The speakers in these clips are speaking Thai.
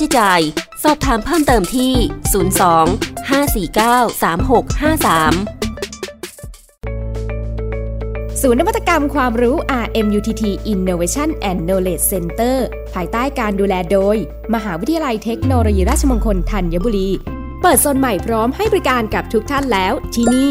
ใช้จ่าย สอบถามเพิ่มเติมที่ 02 549 3653ศูนย์นวัตกรรมความรู้ RMUTT Innovation and Knowledge Center ภายใต้การดูแลโดย มหาวิทยาลัยเทคโนโลยีราชมงคลธัญบุรี เปิดโซนใหม่พร้อมให้บริการกับทุกท่านแล้วที่นี่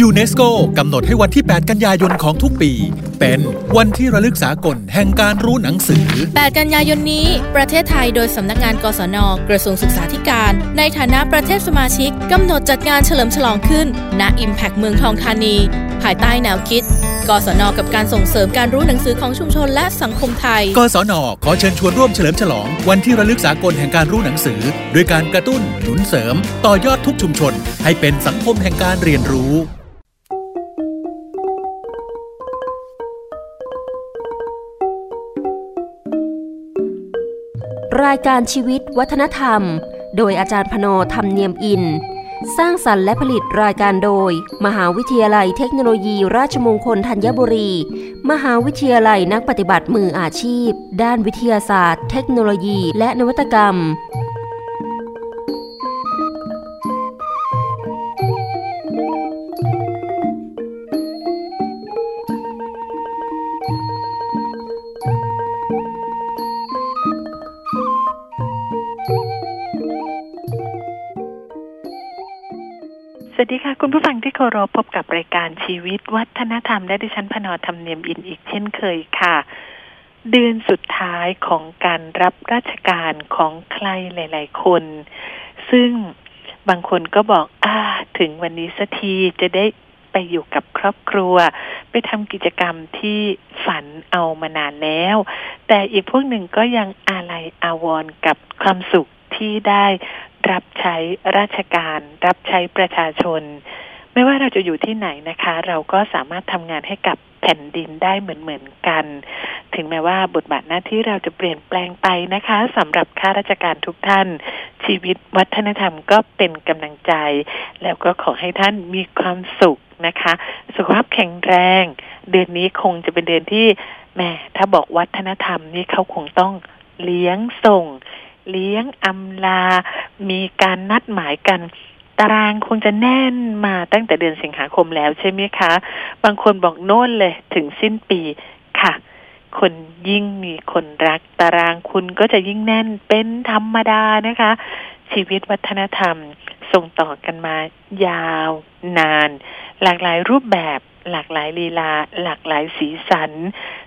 ยูเนสโกกำหนดให้วันที่ 8 กันยายนของทุกปี เป็นวันที่ระลึกสากลแห่งการรู้หนังสือ 8 กันยายนนี้ ประเทศไทยโดยสำนักงานกศน กระทรวงศึกษาธิการ ในฐานะประเทศสมาชิกกำหนดจัดงานเฉลิมฉลองขึ้น ณ Impact เมืองทองธานี ภายใต้แนวคิด กศนกับการส่งเสริมการรู้หนังสือของชุมชนและสังคมไทย กศนขอเชิญชวนร่วมเฉลิมฉลอง วันที่ระลึกสากลแห่งการรู้หนังสือด้วยการกระตุ้นหนุนเสริม ต่อยอดทุกชุมชน ให้เป็นสังคมแห่งการเรียนรู้รายการชีวิตวัฒนธรรม โดยอาจารย์พโนธรรมเนียมอิน สร้างสรรค์และผลิตรายการโดย มหาวิทยาลัยเทคโนโลยี ราชมงคลธัญบุรี มหาวิทยาลัยนักปฏิบัติมืออาชีพ ด้านวิทยาศาสตร์ เทคโนโลยี และนวัตกรรม สวัสดีค่ะ คุณผู้ฟังที่เคารพพบกับรายการชีวิต วัฒนธรรมและดิฉันพนอธรรมเนียมอินอีกเช่นเคยค่ะ เดือนสุดท้ายของการรับราชการของใครหลาย ๆ คน ซึ่งบางคนก็บอกอ่าถึงวันนี้สักทีจะได้ไปอยู่กับครอบครัว ไปทำกิจกรรมที่ฝันเอามานานแล้ว แต่อีกพวกหนึ่งก็ยังอาลัยอาวรณ์กับความสุขที่ได้ รับใช้ราชการ รับใช้ประชาชน ไม่ว่าเราจะอยู่ที่ไหนนะคะ เราก็สามารถทำงานให้กับแผ่นดินได้เหมือนเหมือนกัน ถึงแม้ว่าบทบาทหน้าที่เราจะเปลี่ยนแปลงไปนะคะสำหรับข้าราชการทุกท่าน ชีวิตวัฒนธรรมก็เป็นกำลังใจ แล้วก็ขอให้ท่านมีความสุขนะคะ สุขภาพแข็งแรง เดือนนี้คงจะเป็นเดือนที่แม่ถ้าบอกวัฒนธรรมนี่เขาคงต้องเลี้ยงส่ง เลี้ยงอำลา มีการนัดหมายกัน ตารางคงจะแน่นมาตั้งแต่เดือนสิงหาคมแล้วใช่ไหมคะ บางคนบอกโน่นเลยถึงสิ้นปีค่ะ คนยิ่งมีคนรัก ตารางคุณก็จะยิ่งแน่นเป็นธรรมดานะคะ ชีวิตวัฒนธรรมส่งต่อกันมายาวนาน หลากหลายรูปแบบ หลากหลายลีลา หลากหลายสีสัน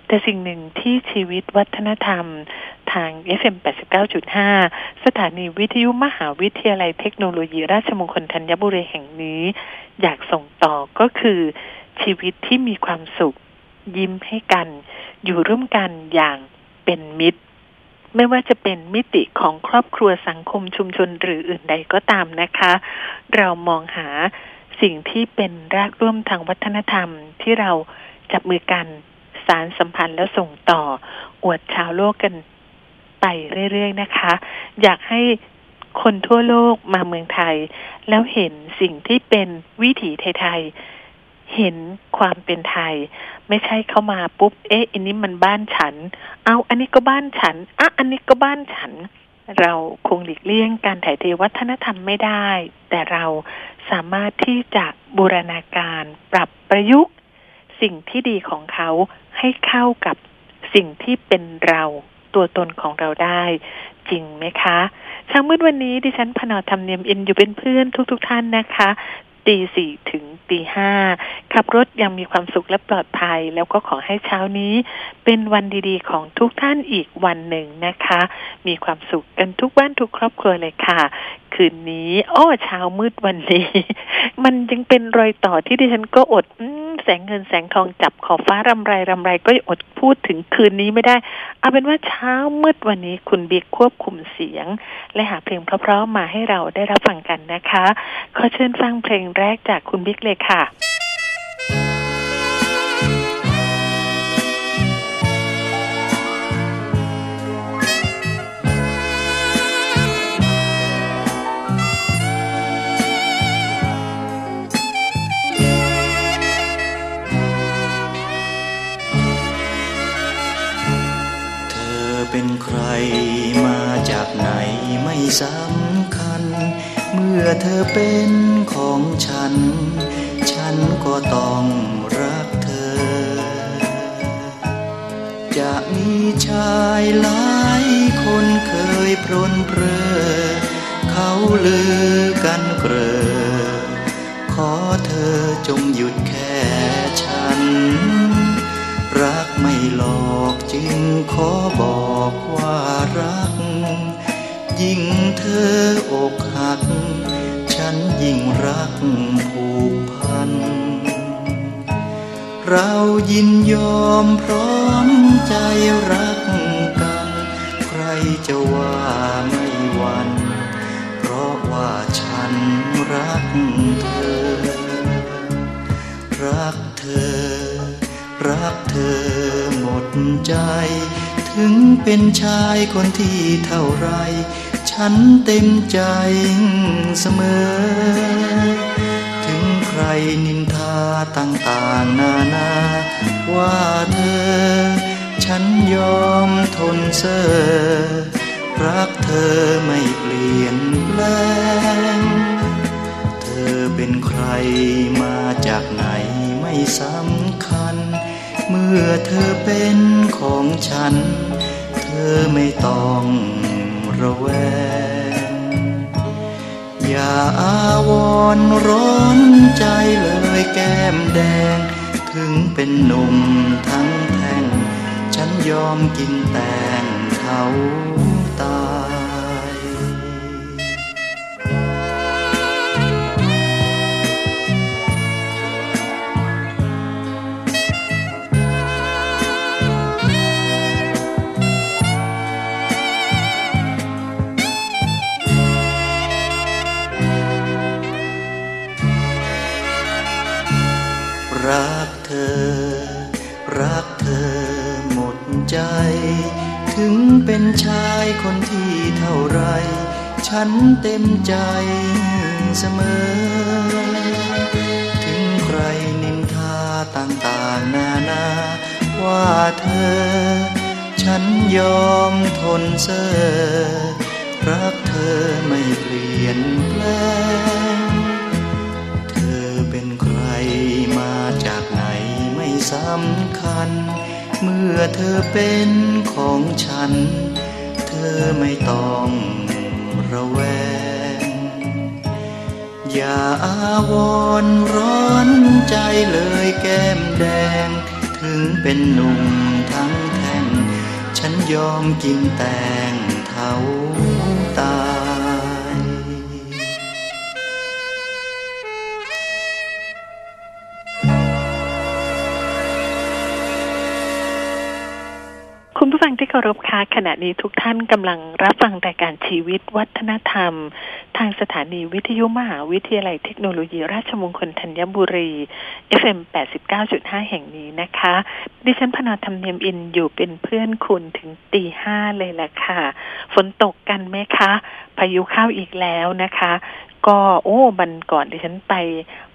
แต่สิ่งหนึ่งที่ชีวิตวัฒนธรรมทาง FM 89.5 สถานีวิทยุมหาวิทยาลัยเทคโนโลยีราชมงคลธัญบุรีแห่งนี้ อยากส่งต่อก็คือ ชีวิตที่มีความสุข ยิ้มให้กัน อยู่ร่วมกันอย่างเป็นมิตร ไม่ว่าจะเป็นมิติของครอบครัวสังคมชุมชนหรืออื่นใดก็ตามนะคะ เรามองหา สิ่งที่เป็นรากร่วมทางวัฒนธรรมที่เราจับมือกันสารสัมพันธ์แล้วส่งต่ออวดชาวโลกกันไปเรื่อยๆนะคะ อยากให้คนทั่วโลกมาเมืองไทย แล้วเห็นสิ่งที่เป็นวิถีไทยๆเห็นความเป็นไทย ไม่ใช่เข้ามาปุ๊บ เอ๊ะ อันนี้มันบ้านฉัน เอาอันนี้ก็บ้านฉันอะอันนี้ก็บ้านฉัน เราคงหลีกเลี่ยงการถ่ายเทวัฒนธรรมไม่ได้ แต่เราสามารถที่จะบูรณาการปรับประยุกต์สิ่งที่ดีของเขาให้เข้ากับสิ่งที่เป็นเราตัวตนของเราได้ จริงไหมคะเช้ามืดวันนี้ดิฉันพนอธรรมเนียมอินอยู่เป็นเพื่อนทุก ๆทท่านนะคะ ตีสี่ถึงตีห้าขับรถยังมีความสุขและปลอดภัย แล้วก็ขอให้เช้านี้เป็นวันดีๆ ของทุกท่านอีกวันหนึ่งนะคะ มีความสุขกันทุกบ้านทุกครอบครัวเลยค่ะ คืนนี้ อ้อเช้ามืดวันนี้ มันยังเป็นรอยต่อที่ดิฉันก็อดแสงเงินแสงทองจับขอบฟ้ารำไรรำไรก็อดพูดถึงคืนนี้ไม่ได้ เอาเป็นว่าเช้ามืดวันนี้คุณบิ๊กควบคุมเสียง และหาเพลงเพราะๆมาให้เราได้รับฟังกันนะคะ ขอเชิญฟังเพลงแรกจากคุณบิ๊กเลยค่ะเป็นใครมาจากไหนไม่สำคัญ เมื่อเธอเป็นของฉัน ฉันก็ต้องรักเธอ จะมีชายหลายคนเคยพรนเพรอลือกันเกลอขอเธอจงหยุดแค่ฉัน รักไม่หลอกจึงขอบอกว่ารัก ยิ่งเธออกหัก ฉันยิ่งรักผูกพัน เรายินยอมพร้อมใจรักกัน ใครจะว่าไม่หวันเพราะว่าฉันรักเธอ รักเธอ รักเธอหมดใจถึงเป็นชายคนที่เท่าไร ฉันเต็มใจเสมอ ถึงใครนินทาต่างๆนานา ว่าเธอ ฉันยอมทนเสอรักเธอไม่เปลี่ยนแปลง เธอเป็นใครมาจากไหนไม่สำคัญ เมื่อเธอเป็นของฉัน เธอไม่ต้อง ระแวง อย่าอาวรร้อนใจเลยแก้มแดง ถึงเป็นหนุ่มทั้งแท่ง ฉันยอมกินแตงเขา เป็นชายคนที่เท่าไร ฉันเต็มใจเสมอ ถึงใครนินทาต่างๆนานา ว่าเธอ ฉันยอมทนเสอรักเธอไม่เปลี่ยนแปลง เธอเป็นใครมาจากไหนไม่สำคัญ เมื่อเธอเป็นของฉัน เธอไม่ต้องระแวง อย่าอาวรร้อนใจเลยแก้มแดง ถึงเป็นหนุ่มทั้งแท่ง ฉันยอมกินแตงเทา ที่เคารพค่ะขณะนี้ทุกท่านกำลังรับฟังรายการชีวิตวัฒนธรรม ทางสถานีวิทยุมหาวิทยาลัยเทคโนโลยี ราชมงคลธัญบุรี FM 89.5 แห่งนี้นะคะ ดิฉันพนาธรรมเนียมอินอยู่เป็นเพื่อนคุณถึงตีห้าเลยแหละค่ะ ฝนตกกันไหมคะ พายุเข้าอีกแล้วนะคะ ก็โอ้บันก่อนดิฉันไป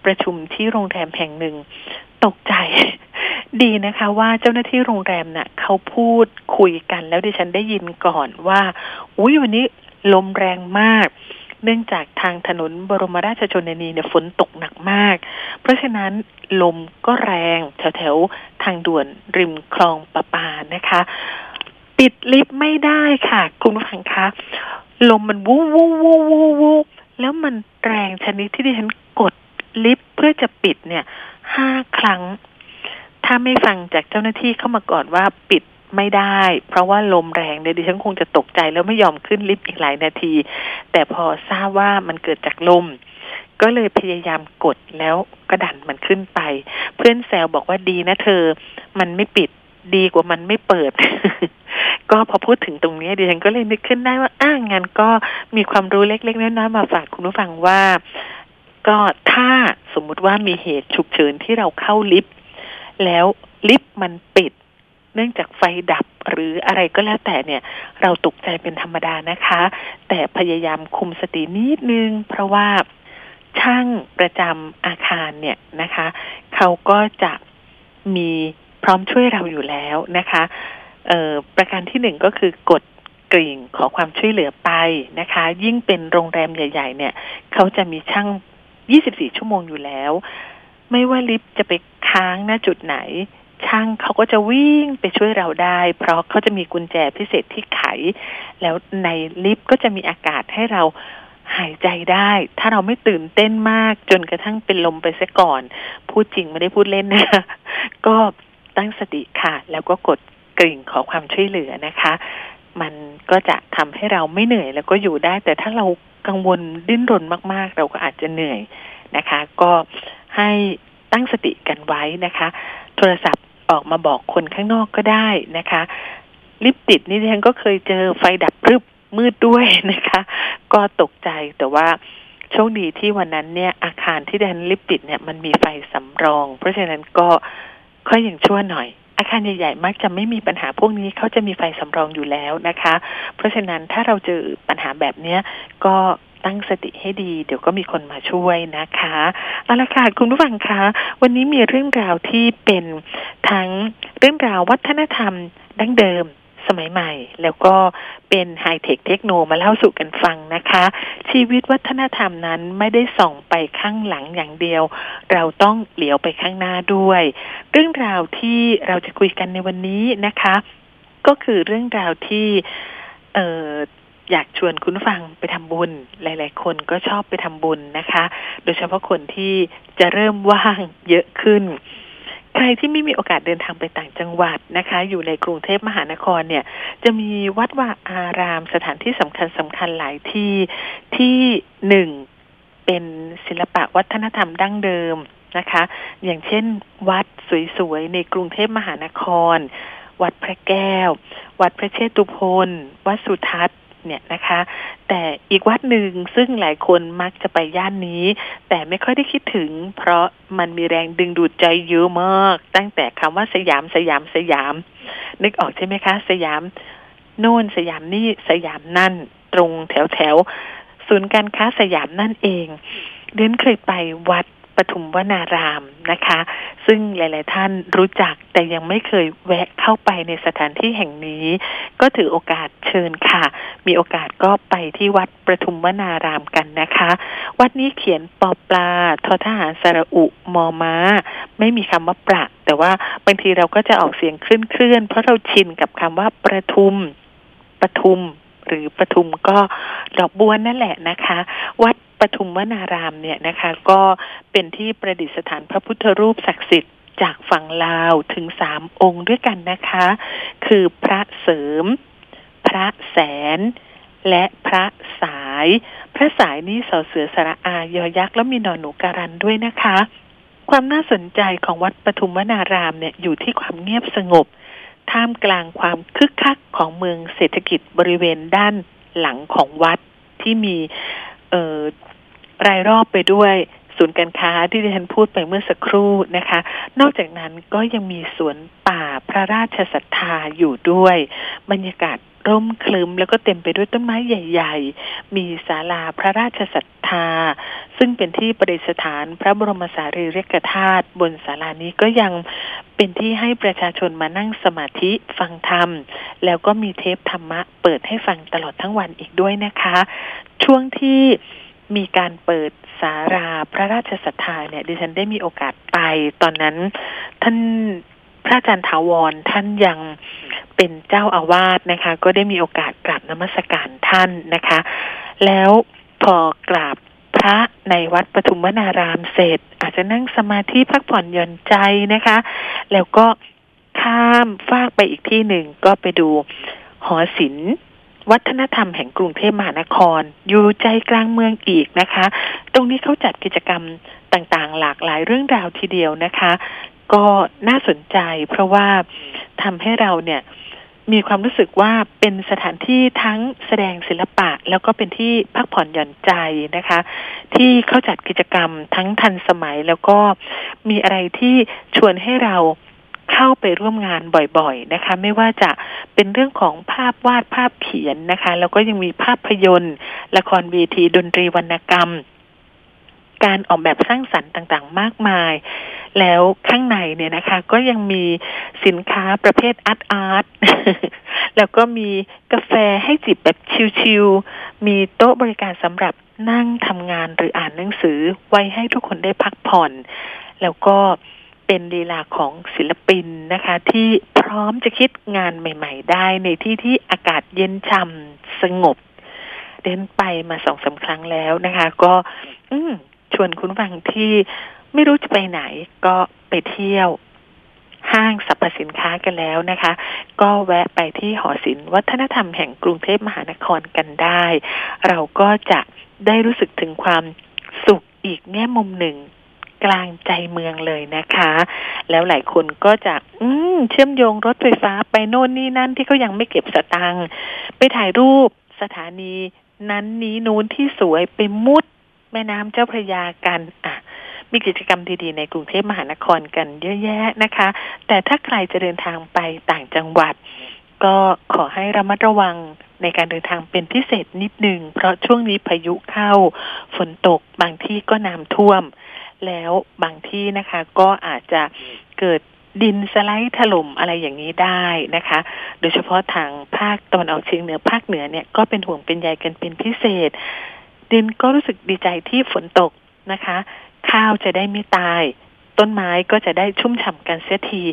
ประชุมที่โรงแรมแห่งหนึ่ง ตกใจ ดีนะคะว่าเจ้าหน้าที่โรงแรมเน่ะเขาพูดคุยกันแล้วดิฉันได้ยินก่อนว่า อุ้ยวันนี้ลมแรงมาก เนื่องจากทางถนนบรมราชชนนีเนี่ยฝนตกหนักมาก เพราะฉะนั้นลมก็แรงแถวแถวๆทางด่วนริมคลองประปานะคะ ปิดลิฟต์ไม่ได้ค่ะ คุณผู้ฟังคะลมมันวู้วู้วู้วู้วู้แล้วมันแรงชนิดที่ดิฉันกดลิฟต์เพื่อจะปิดเนี่ยห้าครั้ง ถ้าไม่ฟังจากเจ้าหน้าที่เข้ามาก่อนว่าปิดไม่ได้ เพราะว่าลมแรงเนี่ยดิฉันคงจะตกใจแล้วไม่ยอมขึ้นลิฟต์อีกหลายนาที แต่พอทราบว่ามันเกิดจากลม ก็เลยพยายามกดแล้วกระดันมันขึ้นไป เพื่อนแซวบอกว่าดีนะเธอ มันไม่ปิดดีกว่ามันไม่เปิด ก็พอพูดถึงตรงนี้ดิฉันก็เลยนึกขึ้นได้ว่าอ้างงานก็มีความรู้เล็กๆน้อยๆมาฝากคุณผู้ฟังว่า ก็ถ้าสมมุติว่ามีเหตุฉุกเฉินที่เราเข้าลิฟต์ แล้วลิฟต์มันปิด เนื่องจากไฟดับหรืออะไรก็แล้วแต่เนี่ย เราตกใจเป็นธรรมดานะคะ แต่พยายามคุมสตินิดนึง เพราะว่าช่างประจำอาคารเนี่ยนะคะ เขาก็จะมีพร้อมช่วยเราอยู่แล้วนะคะประการที่หนึ่งก็คือกดกริ่งขอความช่วยเหลือไปนะคะ ยิ่งเป็นโรงแรมใหญ่ ๆ เนี่ย เขาจะมีช่าง 24 ชั่วโมงอยู่แล้ว ไม่ว่าลิฟต์จะไปค้างณจุดไหน ช่างเขาก็จะวิ่งไปช่วยเราได้ เพราะเขาจะมีกุญแจพิเศษที่ไข แล้วในลิฟต์ก็จะมีอากาศให้เราหายใจได้ ถ้าเราไม่ตื่นเต้นมากจนกระทั่งเป็นลมไปซะก่อน พูดจริงไม่ได้พูดเล่นนะคะก็ตั้งสติค่ะ แล้วก็กดกริ่งขอความช่วยเหลือนะคะ มันก็จะทำให้เราไม่เหนื่อยแล้วก็อยู่ได้ แต่ถ้าเรากังวลดิ้นรนมาก ๆ เราก็อาจจะเหนื่อยนะคะ ก็ ให้ตั้งสติกันไว้นะคะ โทรศัพท์ออกมาบอกคนข้างนอกก็ได้นะคะ ลิฟติดนี่ฉันก็เคยเจอไฟดับรึบมืดด้วยนะคะ ก็ตกใจแต่ว่าโชคดีที่วันนั้นเนี่ยอาคารที่แดนลิฟติดเนี่ยมันมีไฟสำรอง เพราะฉะนั้นก็ค่อยอยังชั่วหน่อย อาคารใหญ่ๆมักจะไม่มีปัญหาพวกนี้เขาจะมีไฟสำรองอยู่แล้วนะคะ เพราะฉะนั้นถ้าเราเจอปัญหาแบบเนี้ยก็ ตั้งสติให้ดี เดี๋ยวก็มีคนมาช่วยนะคะเอาละค่ะคุณผู้ฟังคะวันนี้มีเรื่องราวที่เป็นทั้งเรื่องราววัฒนธรรมดั้งเดิมสมัยใหม่ แล้วก็เป็นไฮเทคเทคโนมาเล่าสู่กันฟังนะคะ ชีวิตวัฒนธรรมนั้นไม่ได้ส่องไปข้างหลังอย่างเดียว เราต้องเหลียวไปข้างหน้าด้วย เรื่องราวที่เราจะคุยกันในวันนี้นะคะ ก็คือเรื่องราวที่เออ อยากชวนคุณฟังไปทำบุญ หลาย ๆ คนก็ชอบไปทำบุญนะคะ โดยเฉพาะคนที่จะเริ่มว่างเยอะขึ้น ใครที่ไม่มีโอกาสเดินทางไปต่างจังหวัดนะคะ อยู่ในกรุงเทพมหานครเนี่ย จะมีวัดวาอารามสถานที่สำคัญสำคัญหลายที่ที่หนึ่งเป็นศิลปะวัฒนธรรมดั้งเดิมนะคะ อย่างเช่น วัดสวย ๆ ในกรุงเทพมหานคร วัดพระแก้ว วัดพระเชตุพนวัดสุทัศน์ เนี่ยนะคะ แต่อีกวัดหนึ่งซึ่งหลายคนมักจะไปย่านนี้ แต่ไม่ค่อยได้คิดถึง เพราะมันมีแรงดึงดูดใจเยอะมาก ตั้งแต่คำว่าสยามสยามสยาม นึกออกใช่ไหมคะ สยามโน่นสยามนี่สยามนั่น ตรงแถวแถวศูนย์การค้าสยามนั่นเองเดินเคยไปวัด ปทุมวนารามนะคะ ซึ่งหลาย ๆ ท่านรู้จักแต่ยังไม่เคยแวะเข้าไปในสถานที่แห่งนี้ ก็ถือโอกาสเชิญค่ะ มีโอกาสก็ไปที่วัดประทุมวนารามกันนะคะ วัดนี้เขียนปอปลาทอทหารสระอุมอมาไม่มีคำว่าประ แต่ว่าบางทีเราก็จะออกเสียงเคลื่อนๆเพราะเราชินกับคำว่าประทุมประทุมหรือปทุมก็ดอกบัวนั่นแหละนะคะ วัด ปทุมวนารามเนี่ยนะคะก็เป็นที่ประดิษฐานพระพุทธรูปศักดิ์สิทธิ์จากฝั่งลาวถึงสามองค์ด้วยกันนะคะ คือพระเสริม พระแสน และพระสาย พระสายนี่สอเสือสระอายอยักษ์แล้วมีนอนหนูการันด้วยนะคะ ความน่าสนใจของวัดปทุมวนารามเนี่ยอยู่ที่ความเงียบสงบ ท่ามกลางความคึกคักของเมืองเศรษฐกิจบริเวณด้านหลังของวัดที่มี เอ่อรายรอบไปด้วยศูนย์การค้าที่ดิฉันพูดไปเมื่อสักครู่นะคะ นอกจากนั้นก็ยังมีสวนป่าพระราชศรัทธาอยู่ด้วย บรรยากาศ ร่มคลึมแล้วก็เต็มไปด้วยต้นไม้ใหญ่ ๆ มีศาลาพระราชศรัทธา ซึ่งเป็นที่ประดิษฐานพระบรมสารีริกธาตุบนศาลานี้ก็ยังเป็นที่ให้ประชาชนมานั่งสมาธิฟังธรรม แล้วก็มีเทปธรรมะเปิดให้ฟังตลอดทั้งวันอีกด้วยนะคะ ช่วงที่มีการเปิดสาราพระราชศรัทธาเนี่ยดิฉันได้มีโอกาสไปตอนนั้นท่าน พระอาจารย์ถาวรท่านยังเป็นเจ้าอาวาสนะคะ ก็ได้มีโอกาสกราบนมัสการท่านนะคะ แล้วพอกราบพระในวัดปทุมวนารามเสร็จ อาจจะนั่งสมาธิพักผ่อนหย่อนใจนะคะ แล้วก็ข้ามฟากไปอีกที่หนึ่งก็ไปดูหอศิลป์วัฒนธรรมแห่งกรุงเทพมหานคร อยู่ใจกลางเมืองอีกนะคะ ตรงนี้เขาจัดกิจกรรมต่างๆ หลากหลายเรื่องราวทีเดียวนะคะ ก็น่าสนใจ เพราะว่าทำให้เราเนี่ยมีความรู้สึกว่าเป็นสถานที่ทั้งแสดงศิลปะ แล้วก็เป็นที่พักผ่อนหย่อนใจนะคะ ที่เขาจัดกิจกรรมทั้งทันสมัยแล้วก็มีอะไรที่ชวนให้เราเข้าไปร่วมงานบ่อยๆนะคะ ไม่ว่าจะเป็นเรื่องของภาพวาดภาพเขียนนะคะ แล้วก็ยังมีภาพยนตร์ ละครเวทีดนตรีวรรณกรรม การออกแบบสร้างสรรค์ต่างๆ มากมาย แล้วข้างในเนี่ยนะคะ ก็ยังมีสินค้าประเภทอาร์ตอาร์ตแล้วก็มีกาแฟให้จิบแบบชิลๆ มีโต๊ะบริการสำหรับนั่งทำงานหรืออ่านหนังสือไว้ให้ทุกคนได้พักผ่อน แล้วก็เป็นลีลาของศิลปินนะคะ ที่พร้อมจะคิดงานใหม่ ๆ ได้ในที่ที่อากาศเย็นช่ำสงบ เดินไปมาสองสาครั้งแล้วนะคะ ก็ชวนคุณฟังที่ ไม่รู้จะไปไหนก็ไปเที่ยวห้างสรรพสินค้ากันแล้วนะคะ ก็แวะไปที่หอศิลป์วัฒนธรรมแห่งกรุงเทพมหานครกันได้ เราก็จะได้รู้สึกถึงความสุขอีกแง่มุมหนึ่งกลางใจเมืองเลยนะคะ แล้วหลายคนก็จะอืเชื่อมโยงรถไฟฟ้าไปโน่นนี่นั่นที่เขายังไม่เก็บสตังค์ไปถ่ายรูปสถานีนั้นนี้นู้นที่สวยไปมุดแม่น้ำเจ้าพระยากันอะ มีกิจกรรมดีๆในกรุงเทพมหานครกันเยอะแยะนะคะ แต่ถ้าใครจะเดินทางไปต่างจังหวัด ก็ขอให้ระมัดระวังในการเดินทางเป็นพิเศษนิดหนึ่ง เพราะช่วงนี้พายุเข้า ฝนตกบางที่ก็น้ำท่วม แล้วบางที่นะคะก็อาจจะเกิดดินสไลด์ถล่มอะไรอย่างนี้ได้นะคะ โดยเฉพาะทางภาคตะวันออกเฉียงเหนือภาคเหนือเนี่ยก็เป็นห่วงเป็นใยกันเป็นพิเศษ ดินก็รู้สึกดีใจที่ฝนตกนะคะ ข้าวจะได้ไม่ตาย ต้นไม้ก็จะได้ชุ่มฉ่ำกันเสียที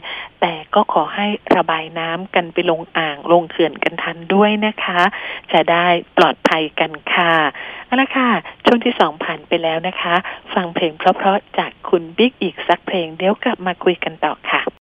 แต่ก็ขอให้ระบายน้ำกันไปลงอ่างลงเขื่อนกันทันด้วยนะคะ จะได้ปลอดภัยกันค่ะเอาละค่ะ ช่วงที่สองผ่านไปแล้วนะคะ ฟังเพลงเพราะๆจากคุณบิ๊กอีกสักเพลงเดี๋ยวกลับมาคุยกันต่อค่ะ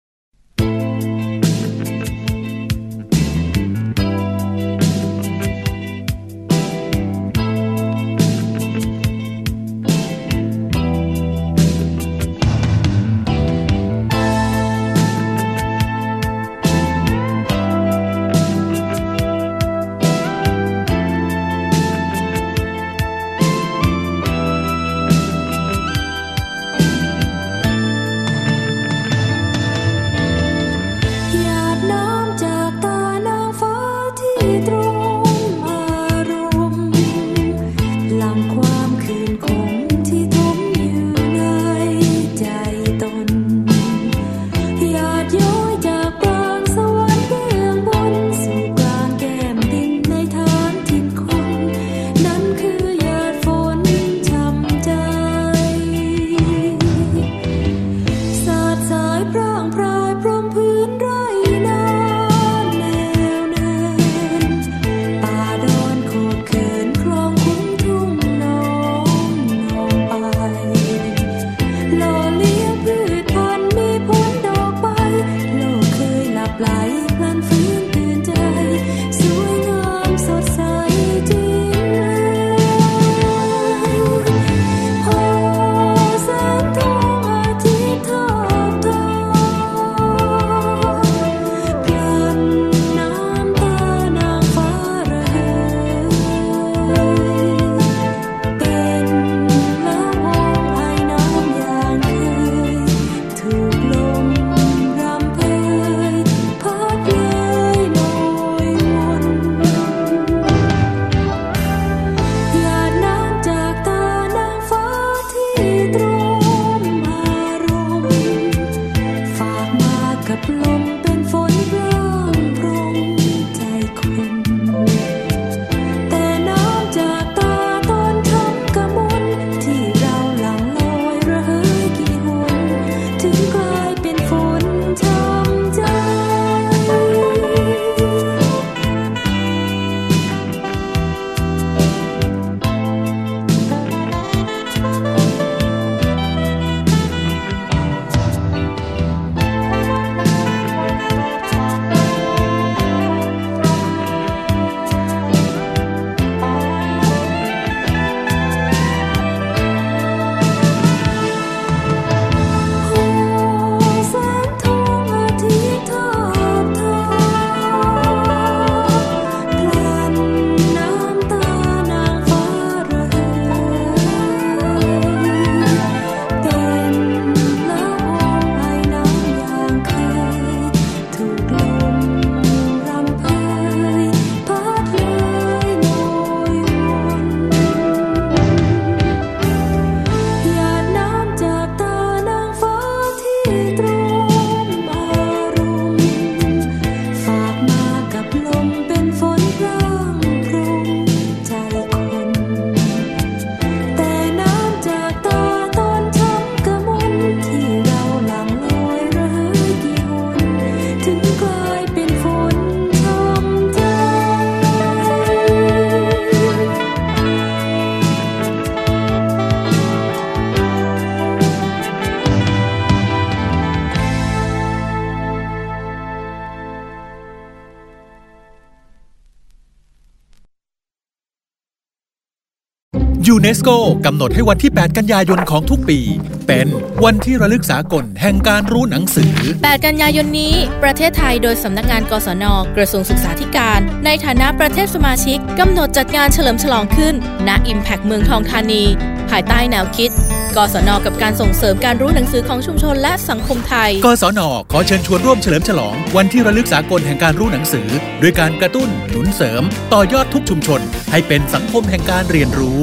สโกกำหนดให้วันที่ 8 กันยายนของทุกปี เป็นวันที่ระลึกสากลแห่งการรู้หนังสือ 8 กันยายนนี้ ประเทศไทยโดยสำนักงานกศน กระทรวงศึกษาธิการ ในฐานะประเทศสมาชิกกำหนดจัดงานเฉลิมฉลองขึ้นณ Impact เมืองทองธานี ภายใต้แนวคิด กศน กับการส่งเสริมการรู้หนังสือของชุมชนและสังคมไทย กศน ขอเชิญชวนร่วมเฉลิมฉลอง วันที่ระลึกสากลแห่งการรู้หนังสือ ด้วยการกระตุ้นหนุนเสริม ต่อยอดทุกชุมชน ให้เป็นสังคมแห่งการเรียนรู้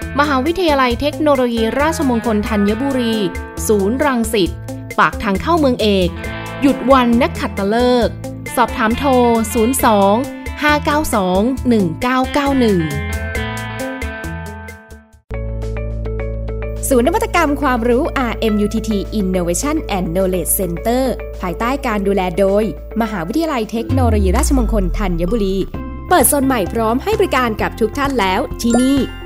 มหาวิทยาลัยเทคโนโลยีราชมงคลธัญบุรี ศูนย์รังสิต ปากทางเข้าเมืองเอก หยุดวันนักขัดตฤกษ์สอบถามโทร 02 592 1991 ศูนย์นวัตกรรมความรู้ RMUTT Innovation and Knowledge Center ภายใต้การดูแลโดย มหาวิทยาลัยเทคโนโลยีราชมงคลธัญบุรี เปิดโซนใหม่พร้อมให้บริการกับทุกท่านแล้วที่นี่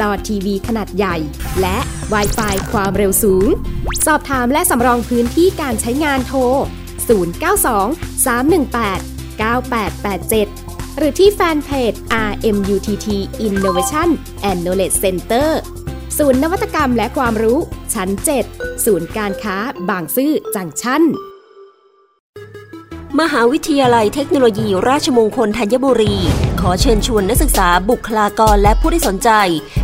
จอทีวีขนาดใหญ่ และ w i ไฟความเร็วสูง สอบถามและสำรองพื้นที่การใช้งานโทร 092 318 9887 หรือที่แฟนเพจ RMUTT Innovation and Knowledge Center ศูนย์นวัตกรรมและความรู้ ชั้น 7 ศูนย์การค้าบางซื่อจังชั้น มหาวิทยาลัยเทคโนโลยีราชมงคลธัญบุรี ขอเชิญชวนนักศึกษาบุคลากรและผู้ที่สนใจ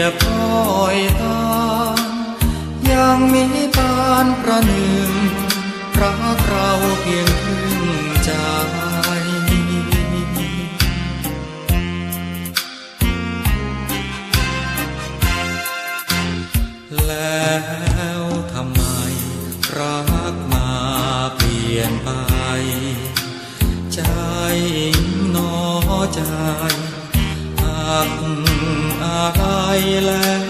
ยบพ้อยตามยังมีปานประหนึ่งรักเราเพียงครึ่งใจแล้วทำไมรักมาเปลี่ยนไป ใจนอใจ อะไรแล้ว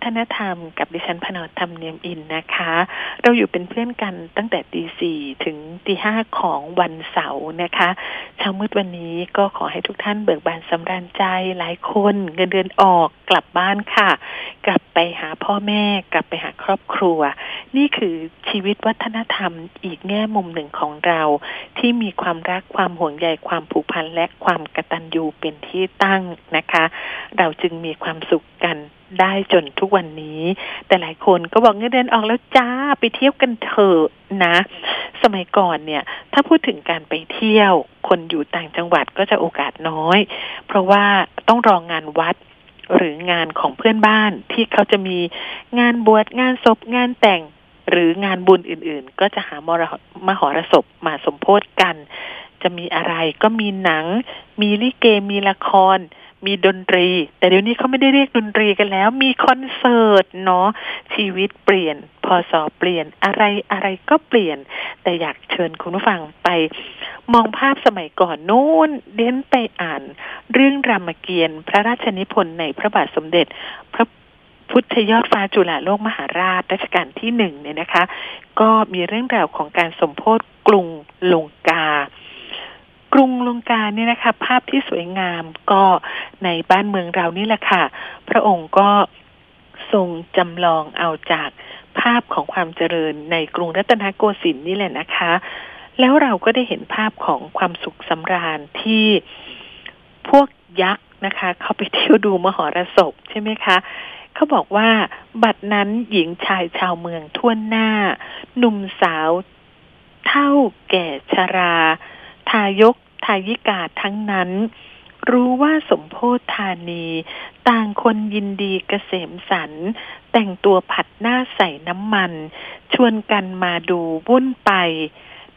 ฒนธรรมกับดิฉันพนอธรรมเนียมอินนะคะ เราอยู่เป็นเพื่อนกันตั้งแต่ตีสี่ถึงตีห้าของวันเสาร์นะคะเช้ามืดวันนี้ก็ขอให้ทุกท่านเบิกบานสำราญใจหลายคนเงินเดือนออกกลับบ้านค่ะ กลับไปหาพ่อแม่กลับไปหาครอบครัว นี่คือชีวิตวัฒนธรรมอีกแง่มุมหนึ่งของเราที่มีความรักความห่วงใยความผูกพันและความกตัญญูเป็นที่ตั้งนะคะ เราจึงมีความสุขกันได้จนทุกวันนี้ แต่หลายคนก็บอกเงินเดือนออกแล้วจ้าไปเที่ยวกันเถอะนะ สมัยก่อนเนี่ย ถ้าพูดถึงการไปเที่ยว คนอยู่ต่างจังหวัดก็จะโอกาสน้อย เพราะว่าต้องรองงานวัดหรืองานของเพื่อนบ้านที่เขาจะมีงานบวชงานศพงานแต่งหรืองานบุญอื่น ๆ ก็จะหามรมหรสพมาสมโพธกัน จะมีอะไรก็มีหนัง มีลิเกมีละคร มีดนตรี แต่เดี๋ยวนี้เขาไม่ได้เรียกดนตรีกันแล้ว มีคอนเสิร์ตเนาะชีวิตเปลี่ยน พอสอเปลี่ยนอะไรอะไรก็เปลี่ยน แต่อยากเชิญคุณผู้ฟังไป มองภาพสมัยก่อนนู้นเด้นไปอ่าน เรื่องรามเกียรติ์พระราชนิพนธ์ในพระบาทสมเด็จ พระพุทธยอดฟ้าจุฬาโลกมหาราชรัชกาลที่หนึ่งเนี่ยนะคะ ก็มีเรื่องราวของการสมโพธกรุงลงกา กรุงลงกาเนี่ยนะคะ ภาพที่สวยงามก็ในบ้านเมืองเรานี่แหละค่ะ พระองค์ก็ทรงจำลองเอาจากภาพของความเจริญในกรุงรัตนโกสินทร์นี่แหละนะคะ แล้วเราก็ได้เห็นภาพของความสุขสำราญที่พวกยักษ์นะคะ เขาไปเที่ยวดูมหรสพใช่ไหมคะเขาบอกว่าบัดนั้นหญิงชายชาวเมืองทั่วหน้า หนุ่มสาวเท่าแก่ชรา ทายก ทายิกาทั้งนั้น รู้ว่าสมโพธธานี ต่างคนยินดีกเกษมสัน แต่งตัวผัดหน้าใส่น้ำมัน ชวนกันมาดูวุ่นไป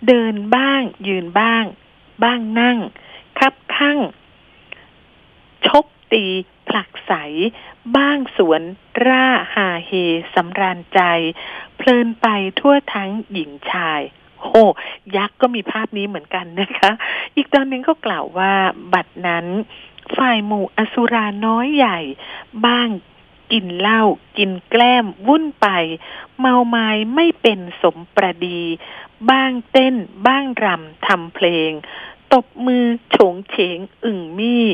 เดินบ้าง ยืนบ้าง บ้างนั่ง คับข้างชกตีผลักใส บ้างสวนร่าหาเฮสำราญใจ เพลินไปทั่วทั้งหญิงชาย โอ้ยักษ์ก็มีภาพนี้เหมือนกันนะคะ อีกตอนหนึ่งก็กล่าวว่าบัดนั้นฝ่ายหมู่อสุราน้อยใหญ่ บ้างกินเหล้ากินแกล้มวุ่นไป เมาไม้ไม่เป็นสมประดี บ้างเต้น บ้างรำทำเพลง ตบมือโฉงเฉงอึ่งมี่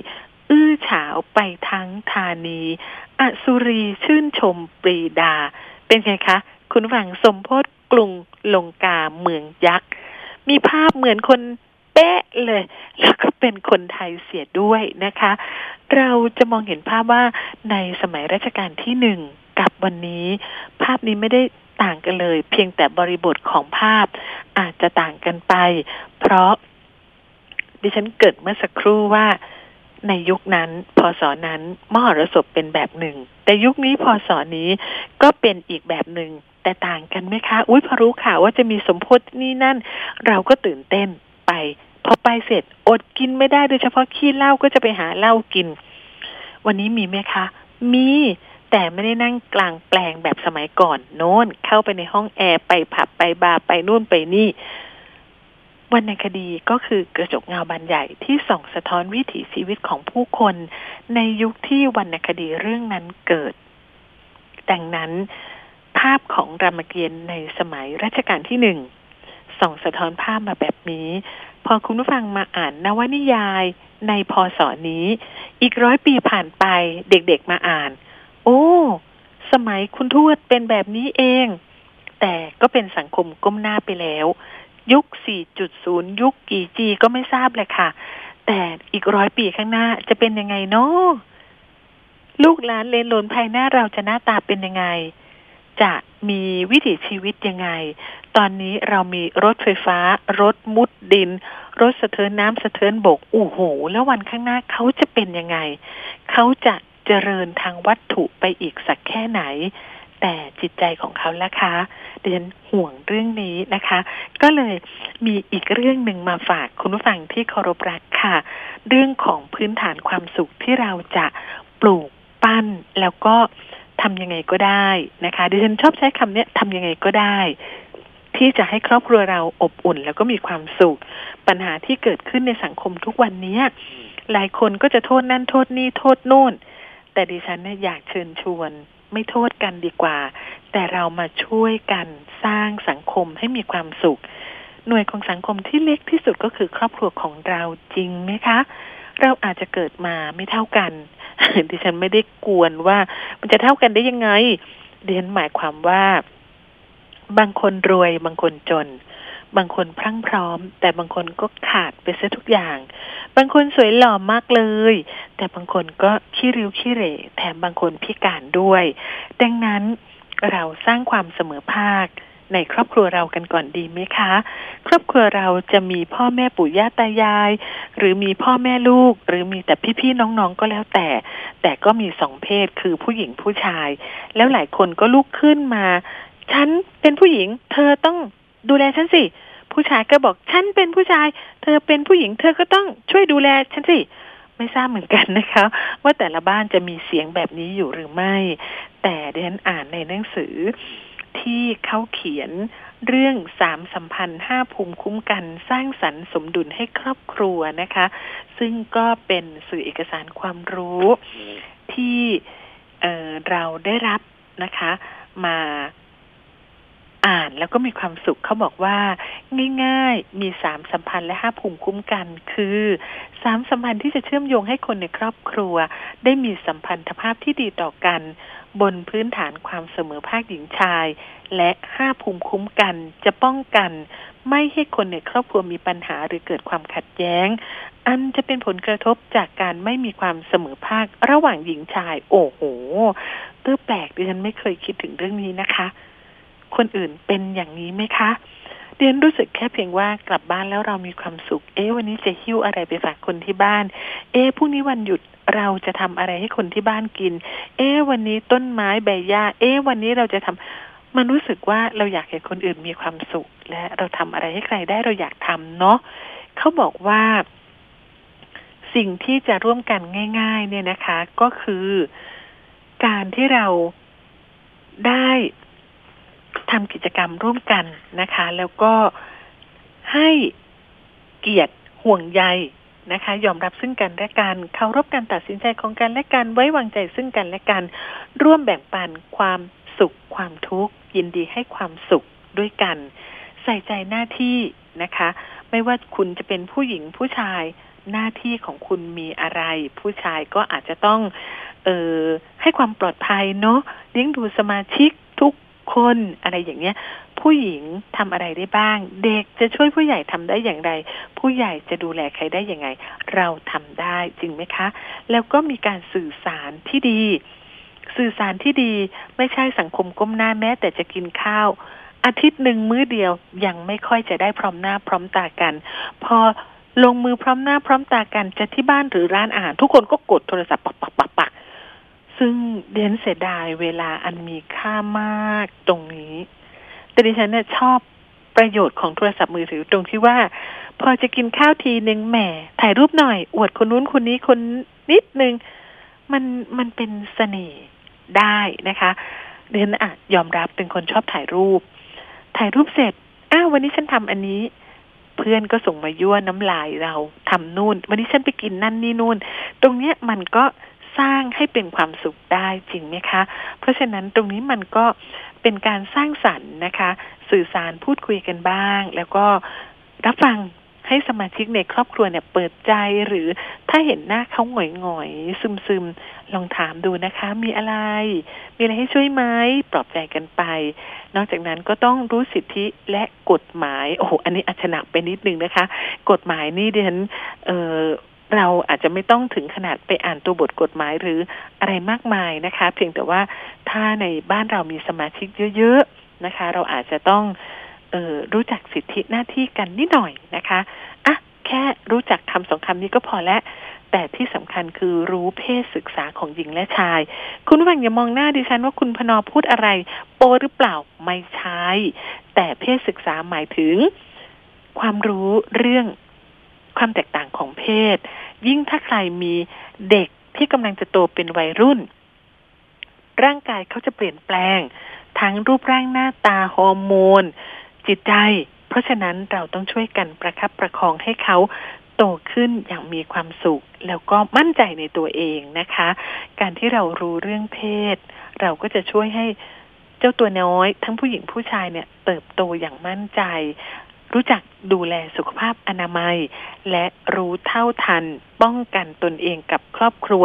อื้อฉาวไปทั้งธานี อสุรีชื่นชมปรีดา เป็นไงคะ คุณฝังสมโพธกรุงลงกาเมืองยักษ์ มีภาพเหมือนคนเป๊ะเลย แล้วก็เป็นคนไทยเสียด้วยนะคะ เราจะมองเห็นภาพว่าในสมัยรัชกาลที่หนึ่งกับวันนี้ ภาพนี้ไม่ได้ต่างกันเลย เพียงแต่บริบทของภาพอาจจะต่างกันไป เพราะดิฉันเกิดเมื่อสักครู่ว่าในยุคนั้นพศนั้นมหรสพเป็นแบบหนึ่ง แต่ยุคนี้พศนี้ก็เป็นอีกแบบหนึ่ง แต่ต่างกันไหมคะ อุ้ยพอรู้ข่าวว่าจะมีสมโพธินี่นั่น เราก็ตื่นเต้นไป พอไปเสร็จอดกินไม่ได้โดยเฉพาะขี้เหล้าก็จะไปหาเหล้ากิน วันนี้มีไหมคะ มีแต่ไม่ได้นั่งกลางแปลงแบบสมัยก่อน โน้นเข้าไปในห้องแอร์ไปผับไปบาร์ไปนู่นไปนี่วรรณคดีก็คือกระจกเงาบานใหญ่ที่ส่องสะท้อนวิถีชีวิตของผู้คน ในยุคที่วรรณคดีเรื่องนั้นเกิด ดังนั้น ภาพของรามเกียรติ์ในสมัยรัชกาลที่หนึ่งส่องสะท้อนภาพมาแบบนี้ พอคุณผู้ฟังมาอ่านนวนิยายในพศนี้ อีกร้อยปีผ่านไปเด็กๆมาอ่าน โอ้ สมัยคุณทวดเป็นแบบนี้เอง แต่ก็เป็นสังคมก้มหน้าไปแล้ว ยุค 4.0 ยุคกี่จีก็ไม่ทราบเลยค่ะ แต่อีกร้อยปีข้างหน้าจะเป็นยังไงเนาะลูกหลานเลนหลนภายหน้าเราจะหน้าตาเป็นยังไง จะมีวิถีชีวิตยังไง ตอนนี้เรามีรถไฟฟ้า รถมุดดิน รถสะเทินน้ำสะเทินบกโอ้โห แล้ววันข้างหน้าเขาจะเป็นยังไง เขาจะเจริญทางวัตถุไปอีกสักแค่ไหน แต่จิตใจของเขาละคะเดินห่วงเรื่องนี้นะคะ ก็เลยมีอีกเรื่องหนึ่งมาฝากคุณผู้ฟังที่เคารพรักค่ะ เรื่องของพื้นฐานความสุขที่เราจะปลูกปั้นแล้วก็ ทำยังไงก็ได้นะคะดิฉันชอบใช้คำนี้ทำยังไงก็ได้ ที่จะให้ครอบครัวเราอบอุ่น แล้วก็มีความสุข ปัญหาที่เกิดขึ้นในสังคมทุกวันนี้หลายคนก็จะโทษนั่นโทษนี่โทษโน่น แต่ดิฉันเนี่ยอยากเชิญชวน ไม่โทษกันดีกว่า แต่เรามาช่วยกันสร้างสังคมให้มีความสุข หน่วยของสังคมที่เล็กที่สุดก็คือครอบครัวของเราจริงไหมคะ เราอาจจะเกิดมาไม่เท่ากัน ดิฉันไม่ได้กวนว่า มันจะเท่ากันได้ยังไงดิฉันหมายความว่า บางคนรวยบางคนจน บางคนพรั่งพร้อม แต่บางคนก็ขาดไปซะทุกอย่าง บางคนสวยหล่อมากเลย แต่บางคนก็ขี้ริ้วขี้เหร่แถมบางคนพิการด้วย ดังนั้นเราสร้างความเสมอภาค ในครอบครัวเรากันก่อนดีไหมคะ ครอบครัวเราจะมีพ่อแม่ปู่ย่าตายาย หรือมีพ่อแม่ลูก หรือมีแต่พี่ๆน้องๆก็แล้วแต่ แต่ก็มีสองเพศคือผู้หญิงผู้ชาย แล้วหลายคนก็ลุกขึ้นมา ฉันเป็นผู้หญิง เธอต้องดูแลฉันสิผู้ชายก็บอกฉันเป็นผู้ชาย เธอเป็นผู้หญิง เธอก็ต้องช่วยดูแลฉันสิไม่ทราบเหมือนกันนะคะ ว่าแต่ละบ้านจะมีเสียงแบบนี้อยู่หรือไม่ แต่เดนอ่านในหนังสือ ที่เขาเขียนเรื่องสามสัมพันธ์ห้าภูมิคุ้มกัน สร้างสรรค์สมดุลให้ครอบครัวนะคะ ซึ่งก็เป็นสื่อเอกสารความรู้ที่เเราได้รับนะคะ มาอ่านแล้วก็มีความสุขเขาบอกว่า ง่ายๆมีสามสัมพันธ์และห้าภูมิคุ้มกัน คือสามสัมพันธ์ที่จะเชื่อมโยงให้คนในครอบครัว ได้มีสัมพันธภาพที่ดีต่อกัน บนพื้นฐานความเสมอภาคหญิงชาย และห้าภูมิคุ้มกันจะป้องกัน ไม่ให้คนในครอบครัวมีปัญหาหรือเกิดความขัดแย้ง อันจะเป็นผลกระทบจากการไม่มีความเสมอภาคระหว่างหญิงชาย โอ้โหตื้อแปลกดิฉันไม่เคยคิดถึงเรื่องนี้นะคะ คนอื่นเป็นอย่างนี้ไหมคะ เรียนรู้สึกแค่เพียงว่ากลับบ้านแล้วเรามีความสุข เอ๊วันนี้จะหิ้วอะไรไปฝากคนที่บ้าน เอ๊พรุ่งนี้วันหยุดเราจะทำอะไรให้คนที่บ้านกิน เอ๊วันนี้ต้นไม้ใบหญ้า เอ๊วันนี้เราจะทำมันรู้สึกว่าเราอยากเห็นคนอื่นมีความสุข และเราทำอะไรให้ใครได้เราอยากทำเนาะเขาบอกว่า สิ่งที่จะร่วมกันง่าย ๆ เนี่ยนะคะ ก็คือการที่เราได้ ทำกิจกรรมร่วมกันนะคะ แล้วก็ให้เกียรติห่วงใยนะคะ ยอมรับซึ่งกันและกันเคารพการตัดสินใจของกันและกันไว้วางใจซึ่งกันและกัน ร่วมแบ่งปันความสุขความทุกข์ยินดีให้ความสุขด้วยกัน ใส่ใจหน้าที่นะคะ ไม่ว่าคุณจะเป็นผู้หญิงผู้ชายหน้าที่ของคุณมีอะไร ผู้ชายก็อาจจะต้อง เออให้ความปลอดภัยเนาะเลี้ยงดูสมาชิก คนอะไรอย่างเงี้ย ผู้หญิงทำอะไรได้บ้าง เด็กจะช่วยผู้ใหญ่ทำได้อย่างไร ผู้ใหญ่จะดูแลใครได้ยังไง เราทำได้จริงไหมคะ แล้วก็มีการสื่อสารที่ดี สื่อสารที่ดีไม่ใช่สังคมก้มหน้าแม้แต่จะกินข้าว อาทิตย์หนึ่งมื้อเดียวยังไม่ค่อยจะได้พร้อมหน้าพร้อมตากัน พอลงมือพร้อมหน้าพร้อมตากันจะที่บ้านหรือร้านอาหารทุกคนก็กดโทรศัพท์ปักปักปักปัก ซึ่งเดนเสียดายเวลาอันมีค่ามากตรงนี้ แต่ดิฉันเนี่ยชอบประโยชน์ของโทรศัพท์มือถือตรงที่ว่า พอจะกินข้าวทีหนึ่งแหมถ่ายรูปหน่อย อวดคนนู้นคนนี้คนนิดนึง มันมันเป็นเสน่ห์ได้นะคะเดนอะยอมรับเป็นคนชอบถ่ายรูป ถ่ายรูปเสร็จอ้าววันนี้ฉันทำอันนี้เพื่อนก็ส่งมายั่วน้ำลายเราทำนู่น วันนี้ฉันไปกินนั่นนี่นู่น ตรงเนี้ยมันก็ สร้างให้เป็นความสุขได้จริงไหมคะ เพราะฉะนั้นตรงนี้มันก็เป็นการสร้างสรรค์นะคะ สื่อสารพูดคุยกันบ้าง แล้วก็รับฟังให้สมาชิกในครอบครัวเนี่ยเปิดใจหรือถ้าเห็นหน้าเขาหงอยหงอยซึมซึมลองถามดูนะคะ มีอะไร มีอะไรให้ช่วยไหมปลอบใจกันไป นอกจากนั้นก็ต้องรู้สิทธิและกฎหมาย โอ้โหอันนี้อาจจะไปนิดนึงนะคะ กฎหมายนี่ดิฉันเออ เราอาจจะไม่ต้องถึงขนาดไปอ่านตัวบทกฎหมายหรืออะไรมากมายนะคะ เพียงแต่ว่าถ้าในบ้านเรามีสมาชิกเยอะๆนะคะ เราอาจจะต้องออรู้จักสิทธิหน้าที่กันนิดหน่อยนะคะอะแค่รู้จักคำสองคำนี้ก็พอแล้วแต่ที่สำคัญคือรู้เพศศึกษาของหญิงและชาย คุณผู้ฟังอย่ามองหน้าดิฉันว่าคุณพนอพูดอะไร โปหรือเปล่าไม่ใช่แต่เพศศึกษาหมายถึง ความรู้เรื่อง ความแตกต่างของเพศ ยิ่งถ้าใครมีเด็กที่กำลังจะโตเป็นวัยรุ่น ร่างกายเขาจะเปลี่ยนแปลง ทั้งรูปร่างหน้าตาฮอร์โมน จิตใจ เพราะฉะนั้นเราต้องช่วยกันประคับประคองให้เขาโตขึ้นอย่างมีความสุข แล้วก็มั่นใจในตัวเองนะคะ การที่เรารู้เรื่องเพศ เราก็จะช่วยให้เจ้าตัวน้อย ทั้งผู้หญิงผู้ชายเนี่ย เติบโตอย่างมั่นใจ รู้จักดูแลสุขภาพอนามัย และรู้เท่าทัน ป้องกันตนเองกับครอบครัว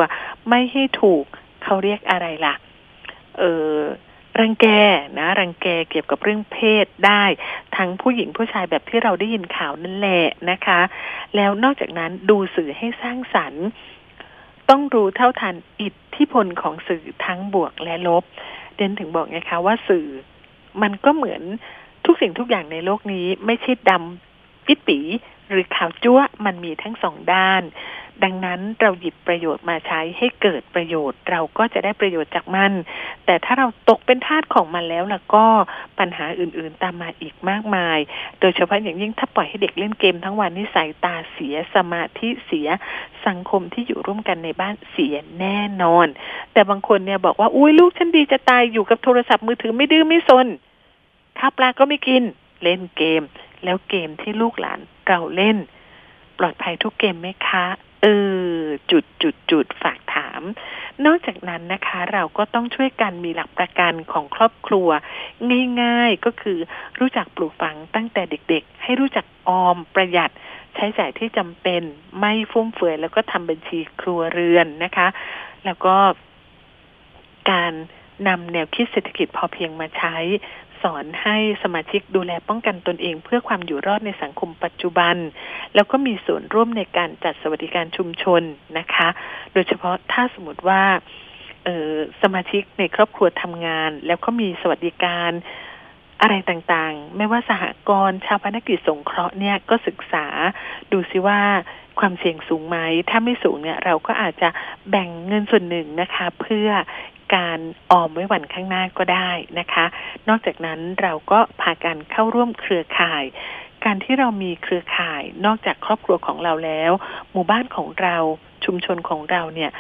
ไม่ให้ถูกเขาเรียกอะไรล่ะ เออรังแกนะรังแกเกี่ยวกับเรื่องเพศได้ ทั้งผู้หญิงผู้ชายแบบที่เราได้ยินข่าวนั่นแหละนะคะ แล้วนอกจากนั้นดูสื่อให้สร้างสรรค์ ต้องรู้เท่าทันอิทธิพลของสื่อทั้งบวกและลบ เดนถึงบอกไงคะว่าสื่อมันก็เหมือน ทุกสิ่งทุกอย่างในโลกนี้ไม่ใช่ดำปิดปีหรือขาวจั่วมันมีทั้งสองด้าน ดังนั้นเราหยิบประโยชน์มาใช้ให้เกิดประโยชน์ เราก็จะได้ประโยชน์จากมัน แต่ถ้าเราตกเป็นทาสของมันแล้วล่ะก็ปัญหาอื่นๆตามมาอีกมากมาย โดยเฉพาะอย่างยิ่งถ้าปล่อยให้เด็กเล่นเกมทั้งวันนี่สายตาเสียสมาธิเสียสังคมที่อยู่ร่วมกันในบ้านเสียแน่นอน แต่บางคนเนี่ยบอกว่าอุ้ยลูกฉันดีจะตายอยู่กับโทรศัพท์มือถือไม่ดื้อไม่ซน ข้าวปลาก็ไม่กิน เล่นเกม แล้วเกมที่ลูกหลานเราเล่น ปลอดภัยทุกเกมไหมคะเออจุดจุดจุดฝากถาม นอกจากนั้นนะคะ เราก็ต้องช่วยกันมีหลักประกันของครอบครัว ง่ายๆก็คือรู้จักปลูกฝังตั้งแต่เด็กๆ ให้รู้จักออมประหยัด ใช้จ่ายที่จำเป็นไม่ฟุ่มเฟือยแล้วก็ทำบัญชีครัวเรือนนะคะ แล้วก็การนำแนวคิดเศรษฐกิจพอเพียงมาใช้ สอนให้สมาชิกดูแลป้องกันตนเอง เพื่อความอยู่รอดในสังคมปัจจุบัน แล้วก็มีส่วนร่วมในการจัดสวัสดิการชุมชนนะคะ โดยเฉพาะถ้าสมมติว่าสมาชิกในครอบครัวทำงาน แล้วก็มีสวัสดิการอะไรต่างๆ ไม่ว่าสหกรณ์ชาวพนกิจสงเคราะห์เนี่ยก็ศึกษาดูซิว่าความเสี่ยงสูงไหม ถ้าไม่สูงเนี่ยเราก็อาจจะแบ่งเงินส่วนหนึ่งนะคะ เพื่อ การออมไว้วันข้างหน้าก็ได้นะคะ นอกจากนั้นเราก็พากันเข้าร่วมเครือข่าย การที่เรามีเครือข่ายนอกจากครอบครัวของเราแล้ว หมู่บ้านของเราชุมชนของเราเนี่ย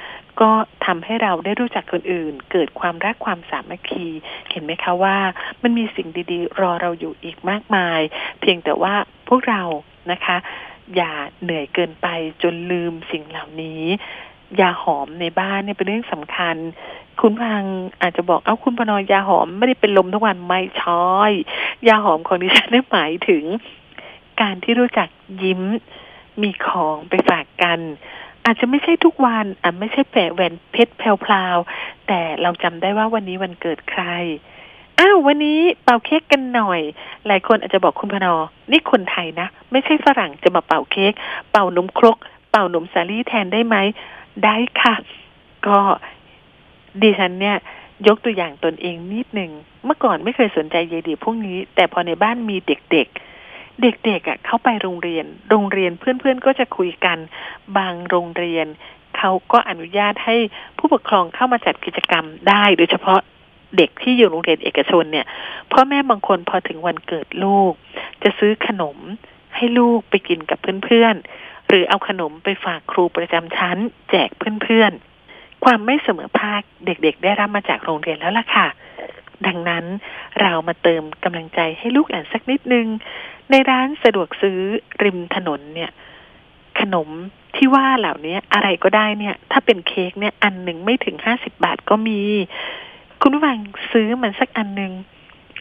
ก็ทำให้เราได้รู้จักคนอื่น เกิดความรักความสามัคคี เห็นไหมคะว่ามันมีสิ่งดีๆ รอเราอยู่อีกมากมาย เพียงแต่ว่าพวกเรานะคะ อย่าเหนื่อยเกินไปจนลืมสิ่งเหล่านี้ ยาหอมในบ้านเนี่ยเป็นเรื่องสำคัญ คุณพังอาจจะบอกเอ้าคุณพนอยาหอมไม่ได้เป็นลมทุกวันไม่ช้อย ยาหอมของดิฉันได้หมายถึง การที่รู้จักยิ้มมีของไปฝากกัน อาจจะไม่ใช่ทุกวันอาจไม่ใช่แปะแหวนเพชรแพลวๆแต่เราจำได้ว่าวันนี้วันเกิดใครอ้าววันนี้เป่าเค้กกันหน่อย หลายคนอาจจะบอกคุณพนอ นี่คนไทยนะ ไม่ใช่ฝรั่งจะมาเป่าเค้ก เป่านมครก เป่านมสาลี่แทนได้ไหม ได้ค่ะ ก็ดิฉันเนี่ยยกตัวอย่างตนเองนิดหนึ่ง เมื่อก่อนไม่เคยสนใจยายดีพวกนี้ แต่พอในบ้านมีเด็ก ๆ เด็กๆอะเขาไปโรงเรียน โรงเรียนเพื่อนๆก็จะคุยกัน บางโรงเรียนเขาก็อนุญาตให้ผู้ปกครองเข้ามาจัดกิจกรรมได้ โดยเฉพาะเด็กที่อยู่โรงเรียนเอกชนเนี่ย พ่อแม่บางคนพอถึงวันเกิดลูก จะซื้อขนม ให้ลูกไปกินกับเพื่อนๆ หรือเอาขนมไปฝากครูประจำชั้น แจกเพื่อนๆ ความไม่เสมอภาคเด็กๆ ได้รับมาจากโรงเรียนแล้วล่ะค่ะ ดังนั้นเรามาเติมกำลังใจให้ลูกหลานสักนิดนึง ในร้านสะดวกซื้อริมถนนเนี่ย ขนมที่ว่าเหล่านี้อะไรก็ได้เนี่ย ถ้าเป็นเค้กเนี่ยอันหนึ่งไม่ถึงห้าสิบบาทก็มี คุณผู้ฟังซื้อมันสักอันหนึ่ง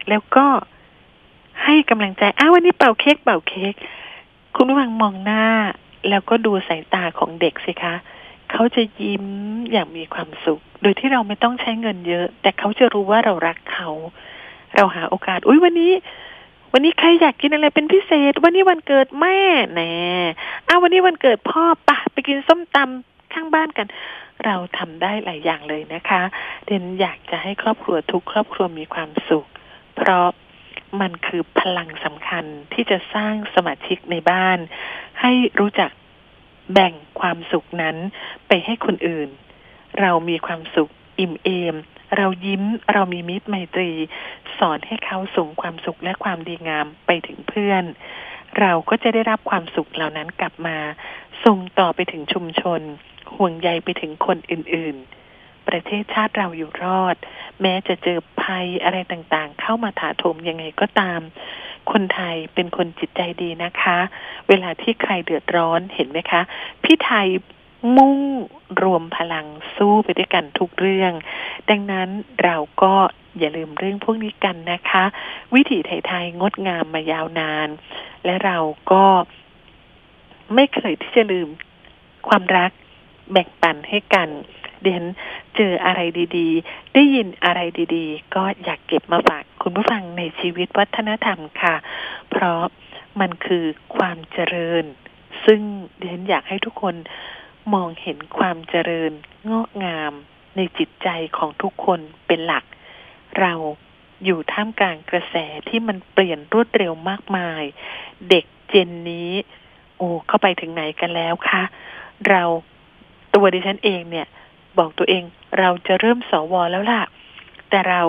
แล้วก็ ให้กำลังใจอ้าววันนี้เป่าเค้กเป่าเค้กคุณผู้ฟังมองหน้า แล้วก็ดูสายตาของเด็กสิคะเขาจะยิ้มอย่างมีความสุข โดยที่เราไม่ต้องใช้เงินเยอะ แต่เขาจะรู้ว่าเรารักเขา เราหาโอกาส อุ้ยวันนี้ วันนี้ใครอยากกินอะไรเป็นพิเศษ วันนี้วันเกิดแม่แน่อ้าววันนี้วันเกิดพ่อปะไปกินส้มตำข้างบ้านกัน เราทำได้หลายอย่างเลยนะคะเดนอยากจะให้ครอบครัวทุกครอบครัวมีความสุข เพราะ มันคือพลังสำคัญที่จะสร้างสมาชิกในบ้าน ให้รู้จักแบ่งความสุขนั้นไปให้คนอื่น เรามีความสุขอิ่มเอม เรายิ้มเรามีมิตรไมตรี สอนให้เขาส่งความสุขและความดีงามไปถึงเพื่อน เราก็จะได้รับความสุขเหล่านั้นกลับมา ส่งต่อไปถึงชุมชน ห่วงใยไปถึงคนอื่นๆ ประเทศชาติเราอยู่รอด แม้จะเจอภัยอะไรต่างๆ เข้ามาถาโถมยังไงก็ตาม คนไทยเป็นคนจิตใจดีนะคะ เวลาที่ใครเดือดร้อนเห็นไหมคะ พี่ไทยมุ่งรวมพลังสู้ไปด้วยกันทุกเรื่อง ดังนั้นเราก็อย่าลืมเรื่องพวกนี้กันนะคะ วิถีไทยๆงดงามมายาวนาน และเราก็ไม่เคยที่จะลืมความรักแบ่งปันให้กัน เดนเจออะไรดีๆ ได้ยินอะไรดีๆ ก็อยากเก็บมาฝากคุณผู้ฟังในชีวิตวัฒนธรรมค่ะ เพราะมันคือความเจริญ ซึ่งเดนอยากให้ทุกคนมองเห็นความเจริญงอกงามในจิตใจของทุกคนเป็นหลัก เราอยู่ท่ามกลางกระแสที่มันเปลี่ยนรวดเร็วมากมาย เด็กเจนนี้ โอ้เข้าไปถึงไหนกันแล้วคะเราตัวดิฉันเองเนี่ย บอกตัวเอง เราจะเริ่มสวแล้วล่ะ แต่เรา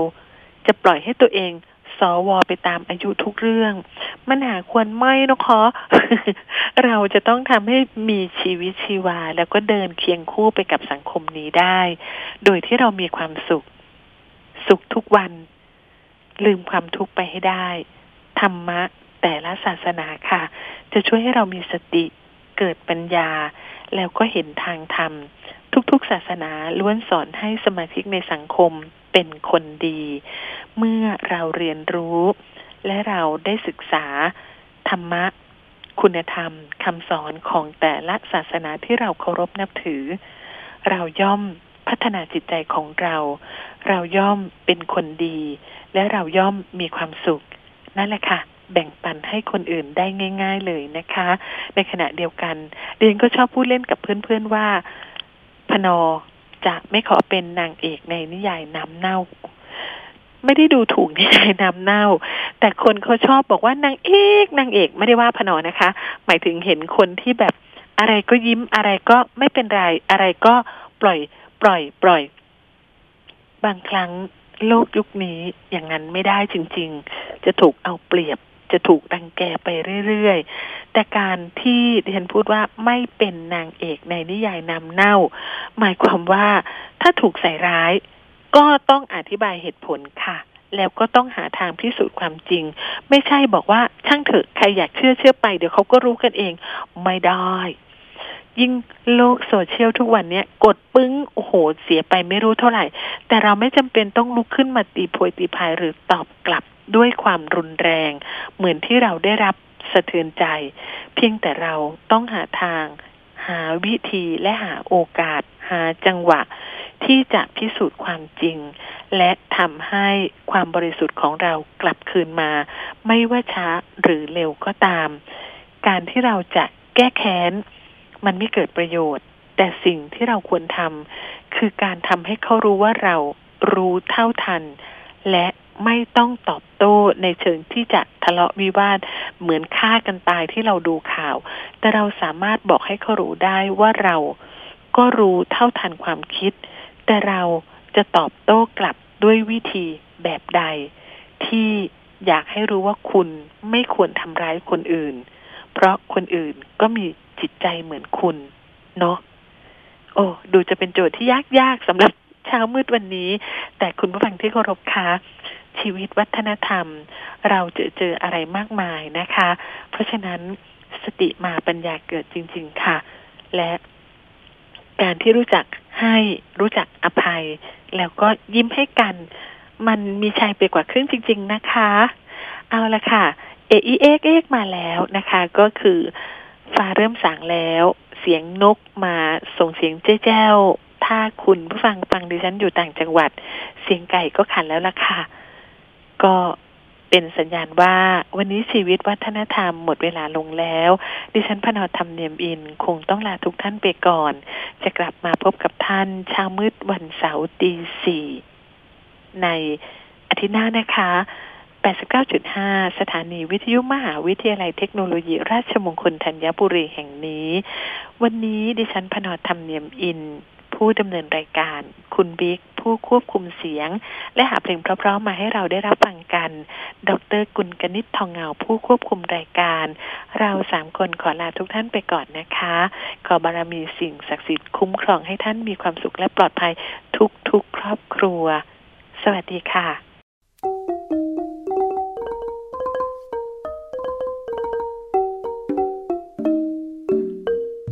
จะปล่อยให้ตัวเองสวไปตามอายุทุกเรื่อง มันหาควรไม่นะคะเราจะต้องทำให้มีชีวิตชีวา แล้วก็เดินเคียงคู่ไปกับสังคมนี้ได้ โดยที่เรามีความสุข สุขทุกวัน ลืมความทุกข์ไปให้ได้ ธรรมะแต่ละศาสนาค่ะ จะช่วยให้เรามีสติ เกิดปัญญา แล้วก็เห็นทางธรรม ทุกๆ ศาสนาล้วนสอนให้สมาชิกในสังคมเป็นคนดี เมื่อเราเรียนรู้ และเราได้ศึกษาธรรมะ คุณธรรมคำสอนของแต่ละศาสนาที่เราเคารพนับถือ เราย่อมพัฒนาจิตใจของเรา เราย่อมเป็นคนดี และเราย่อมมีความสุข นั่นแหละค่ะ แบ่งปันให้คนอื่นได้ง่าย ๆ เลยนะคะ ในขณะเดียวกันเรียนก็ชอบพูดเล่นกับเพื่อนๆว่า พนอจะไม่ขอเป็นนางเอกในนิยายน้ำเน่า ไม่ได้ดูถูกนิยายน้ำเน่า แต่คนเขาชอบบอกว่านางเอกนางเอกไม่ได้ว่าพนอนะคะ หมายถึงเห็นคนที่แบบอะไรก็ยิ้มอะไรก็ไม่เป็นไร อะไรก็ปล่อย ปล่อย ปล่อย บางครั้งโลกยุคนี้อย่างนั้นไม่ได้จริง ๆ จะถูกเอาเปรียบ จะถูกดังแกไปเรื่อยๆ แต่การที่ดิฉันพูดว่าไม่เป็นนางเอกในนิยายนำเน่า หมายความว่าถ้าถูกใส่ร้าย ก็ต้องอธิบายเหตุผลค่ะ แล้วก็ต้องหาทางพิสูจน์ความจริง ไม่ใช่บอกว่าช่างเถอะใครอยากเชื่อเชื่อไปเดี๋ยวเขาก็รู้กันเอง ไม่ได้ยิ่งโลกโซเชียลทุกวันเนี้ยกดปึ้ง โอ้โห เสียไปไม่รู้เท่าไหร่ แต่เราไม่จำเป็นต้องลุกขึ้นมาตีโพยตีพายหรือตอบกลับ ด้วยความรุนแรง เหมือนที่เราได้รับสะเทือนใจ เพียงแต่เราต้องหาทาง หาวิธีและหาโอกาส หาจังหวะ ที่จะพิสูจน์ความจริง และทำให้ความบริสุทธิ์ของเรากลับคืนมา ไม่ว่าช้าหรือเร็วก็ตาม การที่เราจะแก้แค้น มันไม่เกิดประโยชน์ แต่สิ่งที่เราควรทำคือการทำให้เขารู้ว่าเรารู้เท่าทัน และไม่ต้องตอบโต้ในเชิงที่จะทะเลาะวิวาทเหมือนฆ่ากันตายที่เราดูข่าว แต่เราสามารถบอกให้เขารู้ได้ว่าเราก็รู้เท่าทันความคิด แต่เราจะตอบโต้กลับด้วยวิธีแบบใด ที่อยากให้รู้ว่าคุณไม่ควรทำร้ายคนอื่น เพราะคนอื่นก็มีจิตใจเหมือนคุณ เนาะโอ้ดูจะเป็นโจทย์ที่ยากๆสำหรับ เช้ามืดวันนี้ แต่คุณผู้ฟังที่เคารพคะชีวิตวัฒนธรรม เราเจอเจออะไรมากมายนะคะ เพราะฉะนั้นสติมาปัญญาเกิดจริง ๆ ค่ะ และการที่รู้จักให้รู้จักอภัย แล้วก็ยิ้มให้กัน มันมีชัยไปกว่าครึ่งจริง ๆ นะคะ เอาละค่ะเอเอเอกมาแล้วนะคะ ก็คือฟ้าเริ่มสางแล้ว เสียงนกมาส่งเสียงเจ้าเจ้าถ้าคุณผู้ฟังฟังดิฉันอยู่ต่างจังหวัด เสียงไก่ก็ขันแล้วล่ะค่ะ ก็เป็นสัญญาณว่าวันนี้ชีวิตวัฒนธรรมหมดเวลาลงแล้ว ดิฉันพนอธรรมเนียมอิน คงต้องลาทุกท่านไปก่อน จะกลับมาพบกับท่านเช้ามืดวันเสาร์ตีสี่ในอาทิตย์หน้านะคะ 89.5 สถานีวิทยุมหาวิทยาลัยเทคโนโลยี ราชมงคลธัญบุรีแห่งนี้ วันนี้ดิฉันพนอธรรมเนียมอิน ผู้ดำเนินรายการ คุณบิ๊กผู้ควบคุมเสียง และหาเพลงเพราะๆมาให้เราได้รับฟังกัน ดรกุลกนิษฐ์ทองเงาผู้ควบคุมรายการ เราสามคนขอลาทุกท่านไปก่อนนะคะ ขอบารมีสิ่งศักดิ์สิทธิ์คุ้มครองให้ท่านมีความสุขและปลอดภัยทุกๆครอบครัว สวัสดีค่ะ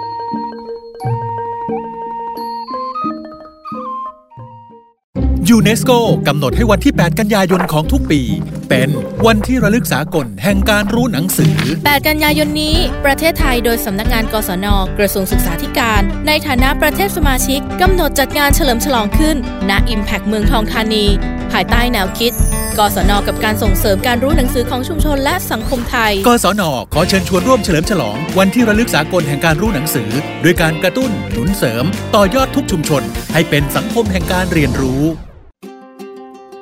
3043 ยูเนสโกกำหนดให้วันที่ 8 กันยายนของทุกปี เป็นวันที่ระลึกสากลแห่งการรู้หนังสือ 8 กันยายนนี้ ประเทศไทยโดยสำนักงานกศน กระทรวงศึกษาธิการ ในฐานะประเทศสมาชิกกำหนดจัดงานเฉลิมฉลองขึ้นณ Impact เมืองทองธานี ภายใต้แนวคิด กศน กับการส่งเสริมการรู้หนังสือของชุมชนและสังคมไทย กศน ขอเชิญชวนร่วมเฉลิมฉลอง วันที่ระลึกสากลแห่งการรู้หนังสือ ด้วยการกระตุ้นหนุนเสริม ต่อยอดทุกชุมชน ให้เป็นสังคมแห่งการเรียนรู้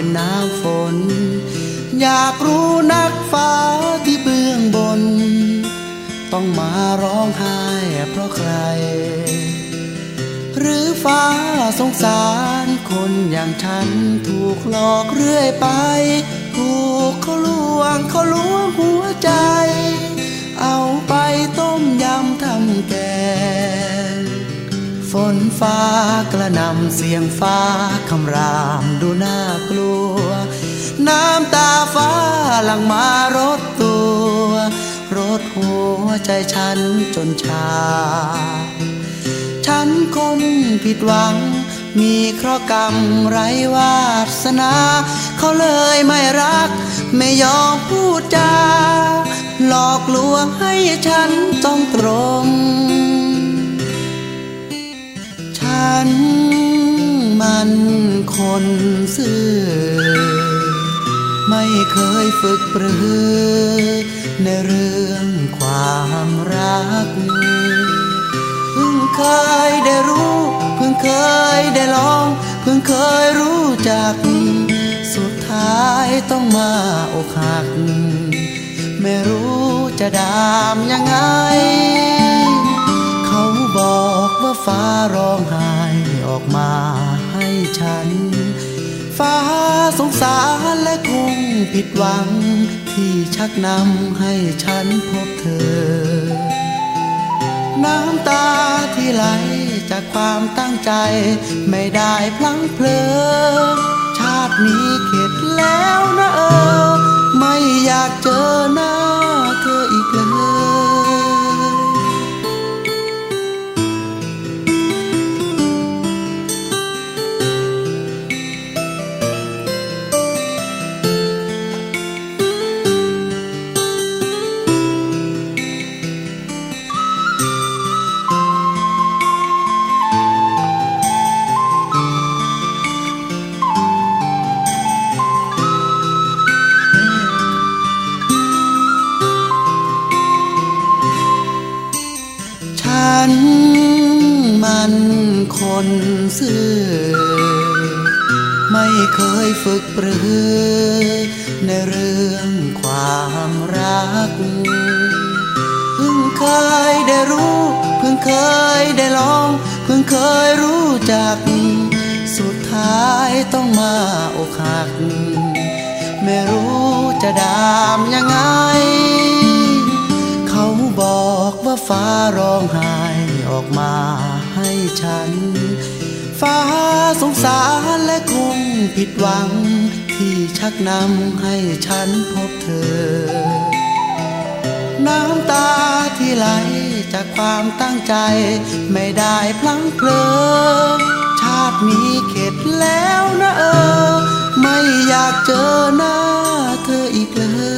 อกว่าฟ้าร้องไห้ออกมาเป็นน้ำฝน อยากรู้นักฟ้าที่เบื้องบน ต้องมาร้องไห้เพราะใคร หรือฟ้าสงสารคนอย่างฉันถูกหลอกเรื่อยไป ถูกเขาลวงเขาลวงหัวใจ เอาไปต้มยำทำแกง ฟ้ากระนำเสียงฟ้าคำรามดูน่ากลัว น้ำตาฟ้าหลังมารถตัวรถหัวใจฉันจนชา ฉันคนผิดหวัง มีเคราะห์กรรมไรวาสนา เขาเลยไม่รัก ไม่ยอมพูดจาหลอกลวงให้ฉันต้องตรง ฉันมันคนซื่อ ไม่เคยฝึกปรือ ในเรื่องความรัก เพิ่งเคยได้รู้ เพิ่งเคยได้ลอง เพิ่งเคยรู้จัก สุดท้ายต้องมาอกหัก ไม่รู้จะดามยังไง ว่าฟ้าร้องไห้ออกมาให้ฉัน ฟ้าสงสารและคงผิดหวัง ที่ชักนำให้ฉันพบเธอ น้ำตาที่ไหลจากความตั้งใจไม่ได้พลั้งเพลอชาตินี้เข็ดแล้วนะเออ ไม่อยากเจอหน้าเธออีกเลย ร้องไห้ออกมาให้ฉัน ฟ้าสงสารและคงผิดหวัง ที่ชักนำให้ฉันพบเธอ น้ำตาที่ไหลจากความตั้งใจ ไม่ได้พลั้งเพลอ ชาตินี้เข็ดแล้วนะเออ ไม่อยากเจอหน้าเธออีกเลย